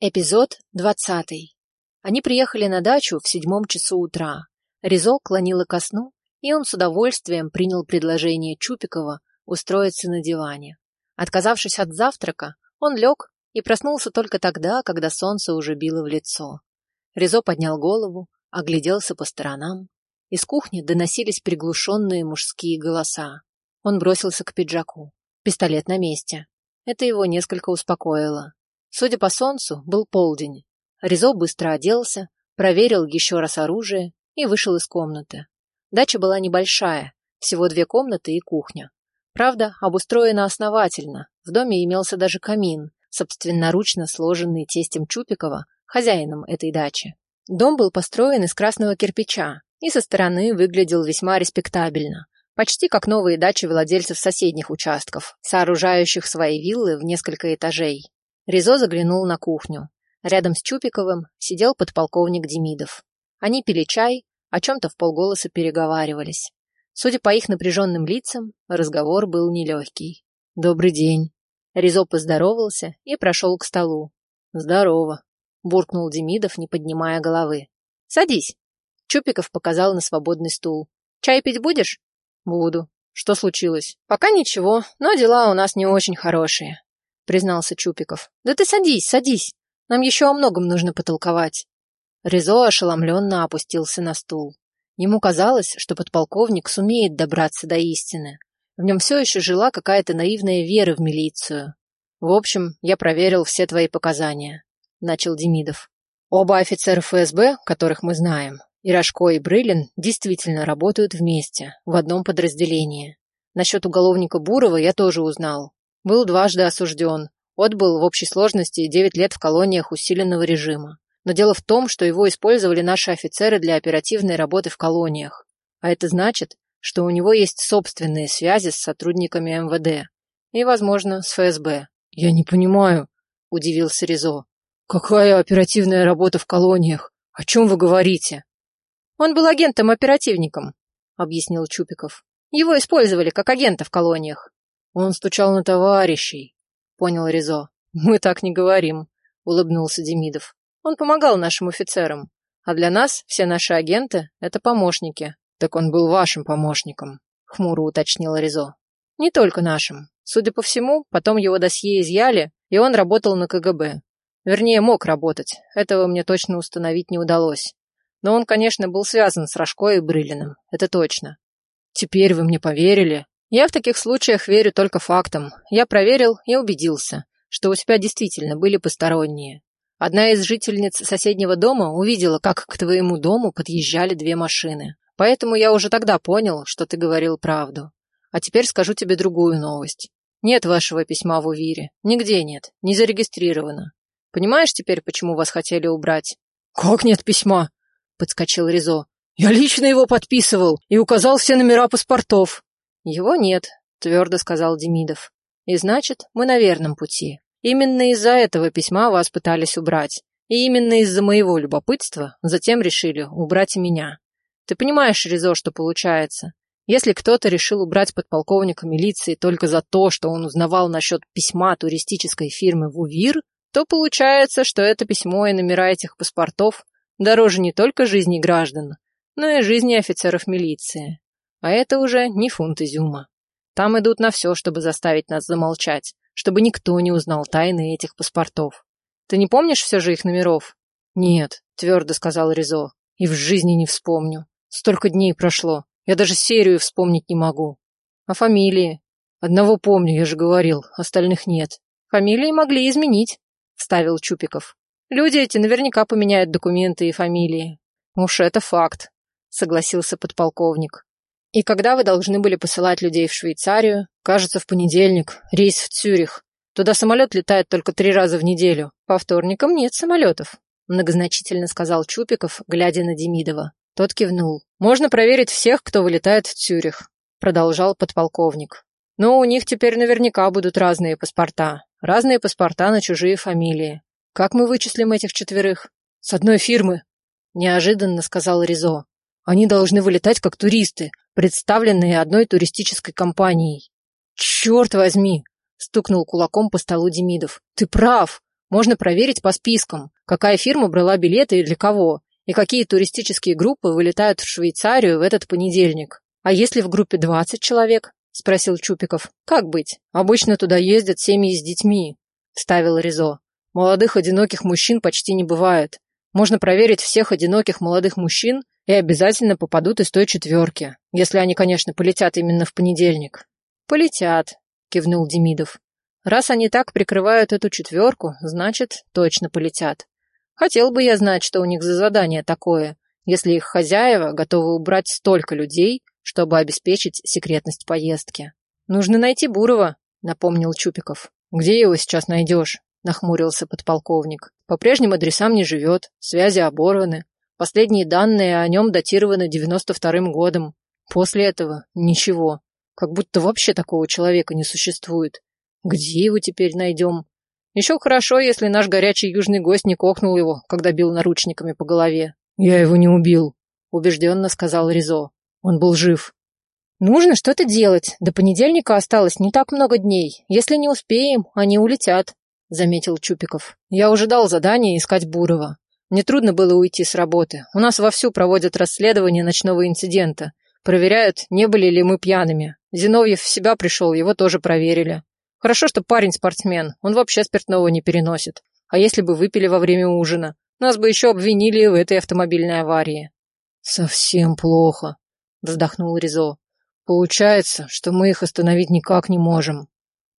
Эпизод двадцатый. Они приехали на дачу в седьмом часу утра. Ризо клонила ко сну, и он с удовольствием принял предложение Чупикова устроиться на диване. Отказавшись от завтрака, он лег и проснулся только тогда, когда солнце уже било в лицо. Ризо поднял голову, огляделся по сторонам. Из кухни доносились приглушенные мужские голоса. Он бросился к пиджаку. Пистолет на месте. Это его несколько успокоило. Судя по солнцу, был полдень. Ризо быстро оделся, проверил еще раз оружие и вышел из комнаты. Дача была небольшая, всего две комнаты и кухня. Правда, обустроена основательно, в доме имелся даже камин, собственноручно сложенный тестем Чупикова, хозяином этой дачи. Дом был построен из красного кирпича и со стороны выглядел весьма респектабельно, почти как новые дачи владельцев соседних участков, сооружающих свои виллы в несколько этажей. Ризо заглянул на кухню. Рядом с Чупиковым сидел подполковник Демидов. Они пили чай, о чем-то в полголоса переговаривались. Судя по их напряженным лицам, разговор был нелегкий. «Добрый день». Ризо поздоровался и прошел к столу. «Здорово», — буркнул Демидов, не поднимая головы. «Садись». Чупиков показал на свободный стул. «Чай пить будешь?» «Буду. Что случилось?» «Пока ничего, но дела у нас не очень хорошие признался Чупиков. «Да ты садись, садись. Нам еще о многом нужно потолковать». Ризо ошеломленно опустился на стул. Ему казалось, что подполковник сумеет добраться до истины. В нем все еще жила какая-то наивная вера в милицию. «В общем, я проверил все твои показания», — начал Демидов. «Оба офицера ФСБ, которых мы знаем, и и Брылин, действительно работают вместе, в одном подразделении. Насчет уголовника Бурова я тоже узнал. Был дважды осужден. Отбыл в общей сложности 9 лет в колониях усиленного режима. Но дело в том, что его использовали наши офицеры для оперативной работы в колониях. А это значит, что у него есть собственные связи с сотрудниками МВД. И, возможно, с ФСБ. «Я не понимаю», – удивился Ризо. «Какая оперативная работа в колониях? О чем вы говорите?» «Он был агентом-оперативником», – объяснил Чупиков. «Его использовали как агента в колониях. Он стучал на товарищей, понял Ризо. Мы так не говорим, улыбнулся Демидов. Он помогал нашим офицерам. А для нас все наши агенты — это помощники. Так он был вашим помощником, хмуро уточнил Ризо. Не только нашим. Судя по всему, потом его досье изъяли, и он работал на КГБ. Вернее, мог работать. Этого мне точно установить не удалось. Но он, конечно, был связан с Рожко и Брылиным. Это точно. Теперь вы мне поверили? Я в таких случаях верю только фактам. Я проверил и убедился, что у тебя действительно были посторонние. Одна из жительниц соседнего дома увидела, как к твоему дому подъезжали две машины. Поэтому я уже тогда понял, что ты говорил правду. А теперь скажу тебе другую новость. Нет вашего письма в Увире. Нигде нет. Не зарегистрировано. Понимаешь теперь, почему вас хотели убрать? Как нет письма? Подскочил Ризо. Я лично его подписывал и указал все номера паспортов. «Его нет», — твердо сказал Демидов. «И значит, мы на верном пути. Именно из-за этого письма вас пытались убрать. И именно из-за моего любопытства затем решили убрать и меня. Ты понимаешь, Ризо, что получается? Если кто-то решил убрать подполковника милиции только за то, что он узнавал насчет письма туристической фирмы в УВИР, то получается, что это письмо и номера этих паспортов дороже не только жизни граждан, но и жизни офицеров милиции. А это уже не фунт изюма. Там идут на все, чтобы заставить нас замолчать, чтобы никто не узнал тайны этих паспортов. Ты не помнишь все же их номеров? Нет, твердо сказал Ризо. И в жизни не вспомню. Столько дней прошло. Я даже серию вспомнить не могу. А фамилии? Одного помню, я же говорил, остальных нет. Фамилии могли изменить, вставил Чупиков. Люди эти наверняка поменяют документы и фамилии. Уж это факт, согласился подполковник. И когда вы должны были посылать людей в Швейцарию? Кажется, в понедельник. Рейс в Цюрих. Туда самолет летает только три раза в неделю. По вторникам нет самолетов. Многозначительно сказал Чупиков, глядя на Демидова. Тот кивнул. Можно проверить всех, кто вылетает в Цюрих. Продолжал подполковник. Но у них теперь наверняка будут разные паспорта. Разные паспорта на чужие фамилии. Как мы вычислим этих четверых? С одной фирмы. Неожиданно сказал Ризо. Они должны вылетать как туристы, представленные одной туристической компанией. «Черт возьми!» — стукнул кулаком по столу Демидов. «Ты прав! Можно проверить по спискам, какая фирма брала билеты и для кого, и какие туристические группы вылетают в Швейцарию в этот понедельник. А если в группе 20 человек? Спросил Чупиков. Как быть? Обычно туда ездят семьи с детьми, ставил Ризо. Молодых одиноких мужчин почти не бывает. Можно проверить всех одиноких молодых мужчин и обязательно попадут из той четверки, если они, конечно, полетят именно в понедельник. Полетят, кивнул Демидов. Раз они так прикрывают эту четверку, значит, точно полетят. Хотел бы я знать, что у них за задание такое, если их хозяева готовы убрать столько людей, чтобы обеспечить секретность поездки. Нужно найти Бурова, напомнил Чупиков. Где его сейчас найдешь? нахмурился подполковник. По прежним адресам не живет, связи оборваны. Последние данные о нем датированы девяносто вторым годом. После этого ничего. Как будто вообще такого человека не существует. Где его теперь найдем? Еще хорошо, если наш горячий южный гость не кокнул его, когда бил наручниками по голове. Я его не убил, убежденно сказал Ризо. Он был жив. Нужно что-то делать. До понедельника осталось не так много дней. Если не успеем, они улетят, заметил Чупиков. Я уже дал задание искать Бурова. Мне трудно было уйти с работы. У нас вовсю проводят расследование ночного инцидента. Проверяют, не были ли мы пьяными. Зиновьев в себя пришел, его тоже проверили. Хорошо, что парень спортсмен, он вообще спиртного не переносит. А если бы выпили во время ужина, нас бы еще обвинили в этой автомобильной аварии. Совсем плохо, вздохнул Ризо. Получается, что мы их остановить никак не можем.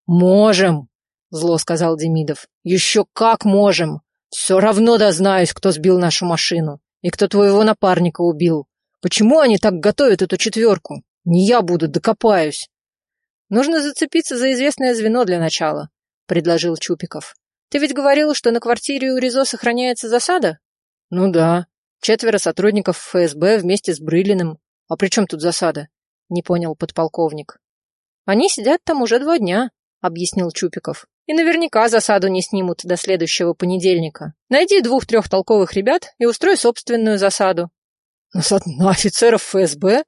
Можем, зло сказал Демидов. Еще как можем. Все равно дознаюсь, кто сбил нашу машину и кто твоего напарника убил. Почему они так готовят эту четверку? Не я буду, докопаюсь. Нужно зацепиться за известное звено для начала, предложил Чупиков. Ты ведь говорил, что на квартире у Ризо сохраняется засада? Ну да. Четверо сотрудников ФСБ вместе с Брылиным. А при чем тут засада? Не понял подполковник. Они сидят там уже два дня, объяснил Чупиков. И наверняка засаду не снимут до следующего понедельника. Найди двух-трех толковых ребят и устрой собственную засаду. Насад на офицеров ФСБ?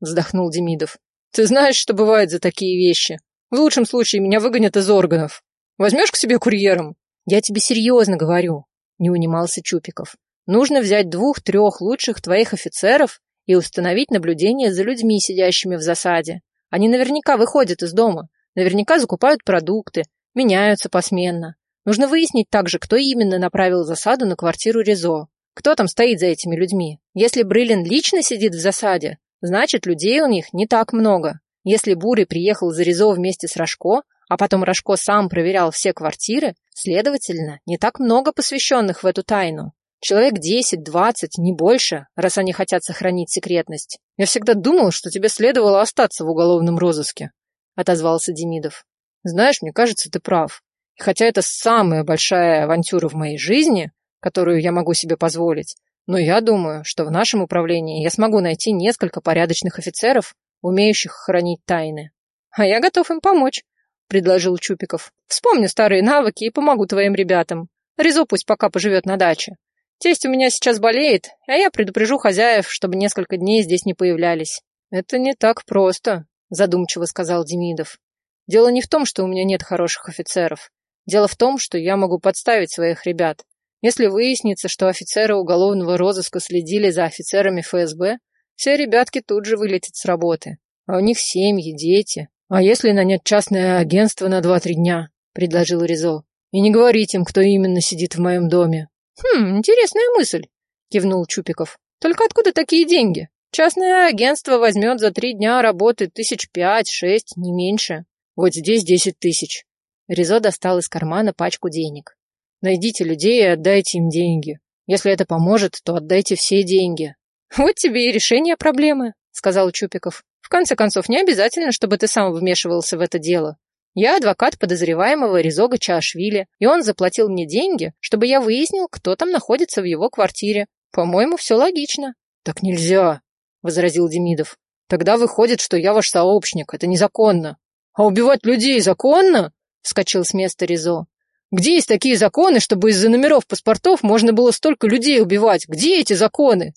Вздохнул Демидов. Ты знаешь, что бывает за такие вещи? В лучшем случае меня выгонят из органов. Возьмешь к себе курьером? Я тебе серьезно говорю, не унимался Чупиков. Нужно взять двух-трех лучших твоих офицеров и установить наблюдение за людьми, сидящими в засаде. Они наверняка выходят из дома, наверняка закупают продукты, меняются посменно. Нужно выяснить также, кто именно направил засаду на квартиру Резо. Кто там стоит за этими людьми? Если Брылин лично сидит в засаде, Значит, людей у них не так много. Если Бурый приехал за Ризо вместе с Рожко, а потом Рожко сам проверял все квартиры, следовательно, не так много посвященных в эту тайну. Человек 10-20, не больше, раз они хотят сохранить секретность. Я всегда думал, что тебе следовало остаться в уголовном розыске, отозвался Демидов. Знаешь, мне кажется, ты прав. И хотя это самая большая авантюра в моей жизни, которую я могу себе позволить, но я думаю, что в нашем управлении я смогу найти несколько порядочных офицеров, умеющих хранить тайны. А я готов им помочь, предложил Чупиков. Вспомню старые навыки и помогу твоим ребятам. Резо пусть пока поживет на даче. Тесть у меня сейчас болеет, а я предупрежу хозяев, чтобы несколько дней здесь не появлялись. Это не так просто, задумчиво сказал Демидов. Дело не в том, что у меня нет хороших офицеров. Дело в том, что я могу подставить своих ребят. Если выяснится, что офицеры уголовного розыска следили за офицерами ФСБ, все ребятки тут же вылетят с работы. А у них семьи, дети. А если нанять частное агентство на два-три дня? Предложил Ризо. И не говорить им, кто именно сидит в моем доме. Хм, интересная мысль, кивнул Чупиков. Только откуда такие деньги? Частное агентство возьмет за три дня работы тысяч пять-шесть, не меньше. Вот здесь десять тысяч. Ризо достал из кармана пачку денег. Найдите людей и отдайте им деньги. Если это поможет, то отдайте все деньги. Вот тебе и решение проблемы, сказал Чупиков. В конце концов, не обязательно, чтобы ты сам вмешивался в это дело. Я адвокат подозреваемого Резога Чаашвили, и он заплатил мне деньги, чтобы я выяснил, кто там находится в его квартире. По-моему, все логично. Так нельзя, возразил Демидов. Тогда выходит, что я ваш сообщник. Это незаконно. А убивать людей законно? Вскочил с места Резо. Где есть такие законы, чтобы из-за номеров паспортов можно было столько людей убивать? Где эти законы?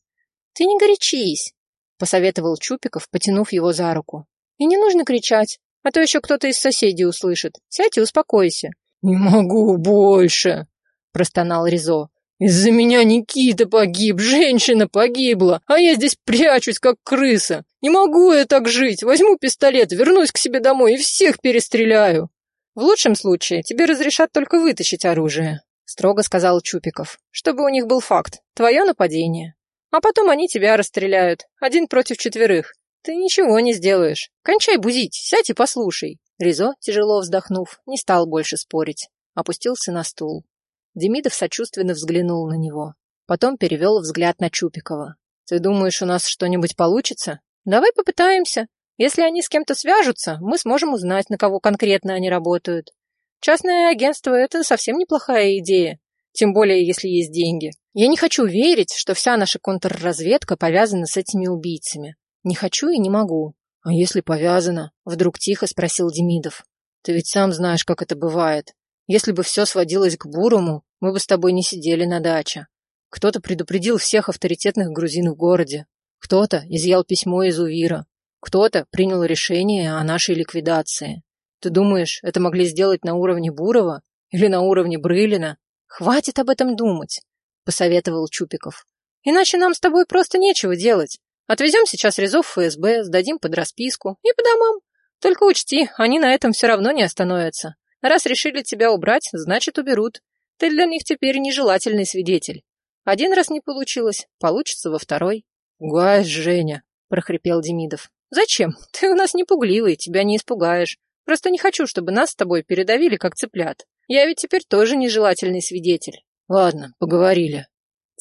Ты не горячись, посоветовал Чупиков, потянув его за руку. И не нужно кричать, а то еще кто-то из соседей услышит. Сядь и успокойся. Не могу больше, простонал Ризо. «Из-за меня Никита погиб, женщина погибла, а я здесь прячусь, как крыса. Не могу я так жить. Возьму пистолет, вернусь к себе домой и всех перестреляю». «В лучшем случае тебе разрешат только вытащить оружие», строго сказал Чупиков, чтобы у них был факт, твое нападение. А потом они тебя расстреляют, один против четверых. Ты ничего не сделаешь. Кончай бузить, сядь и послушай. Ризо, тяжело вздохнув, не стал больше спорить. Опустился на стул. Демидов сочувственно взглянул на него. Потом перевел взгляд на Чупикова. «Ты думаешь, у нас что-нибудь получится? Давай попытаемся. Если они с кем-то свяжутся, мы сможем узнать, на кого конкретно они работают. Частное агентство – это совсем неплохая идея. Тем более, если есть деньги. Я не хочу верить, что вся наша контрразведка повязана с этими убийцами. Не хочу и не могу. А если повязана? Вдруг тихо спросил Демидов. Ты ведь сам знаешь, как это бывает. Если бы все сводилось к Бурому, мы бы с тобой не сидели на даче. Кто-то предупредил всех авторитетных грузин в городе. Кто-то изъял письмо из Увира. Кто-то принял решение о нашей ликвидации. Ты думаешь, это могли сделать на уровне Бурова? Или на уровне Брылина? Хватит об этом думать, посоветовал Чупиков. Иначе нам с тобой просто нечего делать. Отвезем сейчас Резов в ФСБ, сдадим под расписку и по домам. Только учти, они на этом все равно не остановятся. Раз решили тебя убрать, значит уберут. Ты для них теперь нежелательный свидетель. Один раз не получилось, получится во второй. Гуаешь, Женя, прохрипел Демидов. Зачем? Ты у нас не пугливый, тебя не испугаешь. Просто не хочу, чтобы нас с тобой передавили, как цыплят. Я ведь теперь тоже нежелательный свидетель. Ладно, поговорили.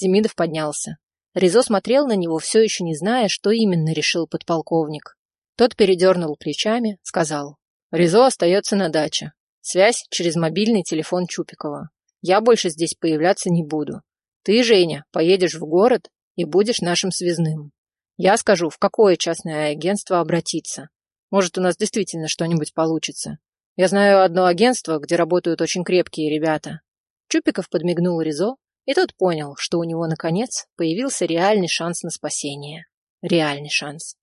Демидов поднялся. Ризо смотрел на него, все еще не зная, что именно решил подполковник. Тот передернул плечами, сказал. Ризо остается на даче. Связь через мобильный телефон Чупикова. Я больше здесь появляться не буду. Ты, Женя, поедешь в город и будешь нашим связным. Я скажу, в какое частное агентство обратиться. Может, у нас действительно что-нибудь получится. Я знаю одно агентство, где работают очень крепкие ребята. Чупиков подмигнул Ризо, и тот понял, что у него, наконец, появился реальный шанс на спасение. Реальный шанс.